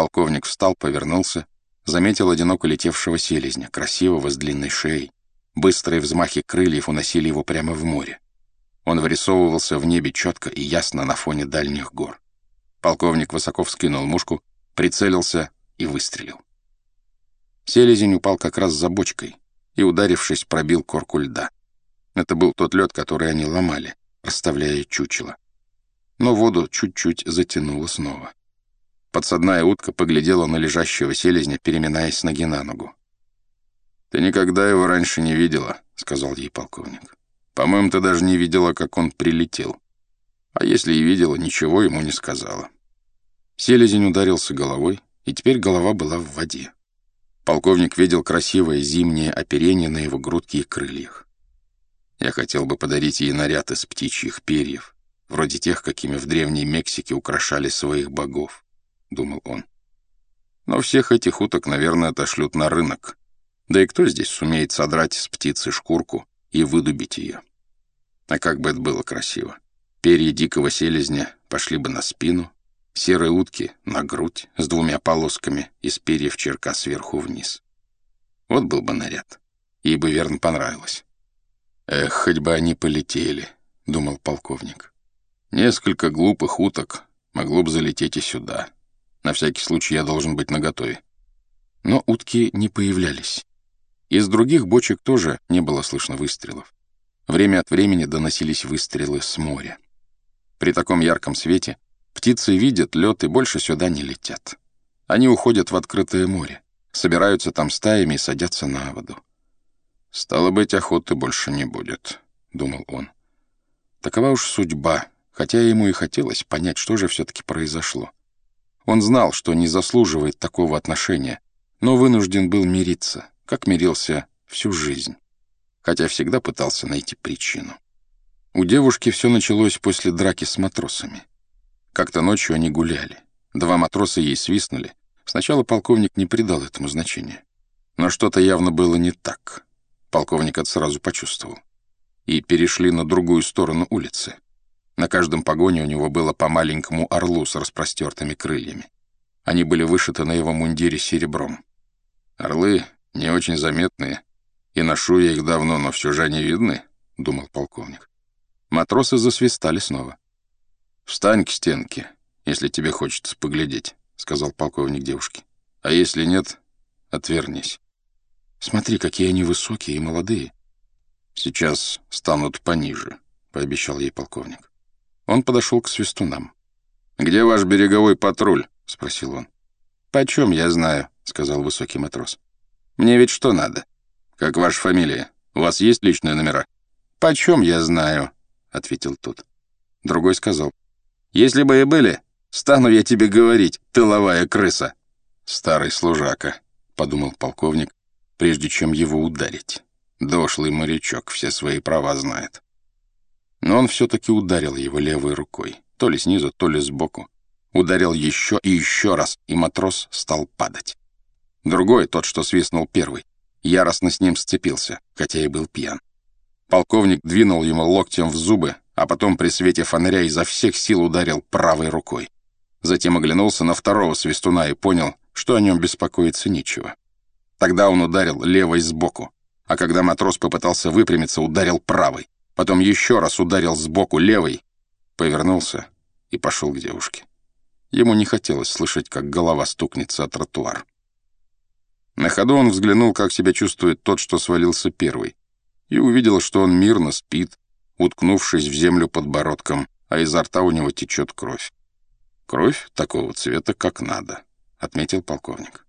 Полковник встал, повернулся, заметил одиноко летевшего селезня, красивого, с длинной шеей. Быстрые взмахи крыльев уносили его прямо в море. Он вырисовывался в небе четко и ясно на фоне дальних гор. Полковник высоко вскинул мушку, прицелился и выстрелил. Селезень упал как раз за бочкой и, ударившись, пробил корку льда. Это был тот лед, который они ломали, расставляя чучело. Но воду чуть-чуть затянуло снова. Подсадная утка поглядела на лежащего селезня, переминаясь с ноги на ногу. «Ты никогда его раньше не видела», — сказал ей полковник. «По-моему, ты даже не видела, как он прилетел. А если и видела, ничего ему не сказала». Селезень ударился головой, и теперь голова была в воде. Полковник видел красивое зимнее оперение на его грудке и крыльях. Я хотел бы подарить ей наряд из птичьих перьев, вроде тех, какими в Древней Мексике украшали своих богов, — думал он. Но всех этих уток, наверное, отошлют на рынок. Да и кто здесь сумеет содрать с птицы шкурку и выдубить ее? А как бы это было красиво. Перья дикого селезня пошли бы на спину, серые утки — на грудь с двумя полосками из перьев черка сверху вниз. Вот был бы наряд. Ей бы верно понравилось. «Эх, хоть бы они полетели», — думал полковник. «Несколько глупых уток могло бы залететь и сюда. На всякий случай я должен быть наготове». Но утки не появлялись. Из других бочек тоже не было слышно выстрелов. Время от времени доносились выстрелы с моря. При таком ярком свете Птицы видят лед и больше сюда не летят. Они уходят в открытое море, собираются там стаями и садятся на воду. «Стало быть, охоты больше не будет», — думал он. Такова уж судьба, хотя ему и хотелось понять, что же все-таки произошло. Он знал, что не заслуживает такого отношения, но вынужден был мириться, как мирился всю жизнь, хотя всегда пытался найти причину. У девушки все началось после драки с матросами. Как-то ночью они гуляли. Два матроса ей свистнули. Сначала полковник не придал этому значения. Но что-то явно было не так. Полковник это сразу почувствовал. И перешли на другую сторону улицы. На каждом погоне у него было по маленькому орлу с распростертыми крыльями. Они были вышиты на его мундире серебром. «Орлы не очень заметные, и ношу я их давно, но все же они видны», — думал полковник. Матросы засвистали снова. «Встань к стенке, если тебе хочется поглядеть», — сказал полковник девушке. «А если нет, отвернись». «Смотри, какие они высокие и молодые». «Сейчас станут пониже», — пообещал ей полковник. Он подошел к свистунам. «Где ваш береговой патруль?» — спросил он. «Почем я знаю», — сказал высокий матрос. «Мне ведь что надо?» «Как ваша фамилия? У вас есть личные номера?» «Почем я знаю?» — ответил тот. Другой сказал. Если бы и были, стану я тебе говорить, тыловая крыса». «Старый служака», — подумал полковник, прежде чем его ударить. Дошлый морячок все свои права знает. Но он все-таки ударил его левой рукой, то ли снизу, то ли сбоку. Ударил еще и еще раз, и матрос стал падать. Другой, тот, что свистнул первый, яростно с ним сцепился, хотя и был пьян. Полковник двинул ему локтем в зубы, а потом при свете фонаря изо всех сил ударил правой рукой. Затем оглянулся на второго свистуна и понял, что о нем беспокоиться нечего. Тогда он ударил левой сбоку, а когда матрос попытался выпрямиться, ударил правой. Потом еще раз ударил сбоку левой, повернулся и пошел к девушке. Ему не хотелось слышать, как голова стукнется о тротуар. На ходу он взглянул, как себя чувствует тот, что свалился первый, и увидел, что он мирно спит, уткнувшись в землю подбородком, а изо рта у него течет кровь. «Кровь такого цвета, как надо», — отметил полковник.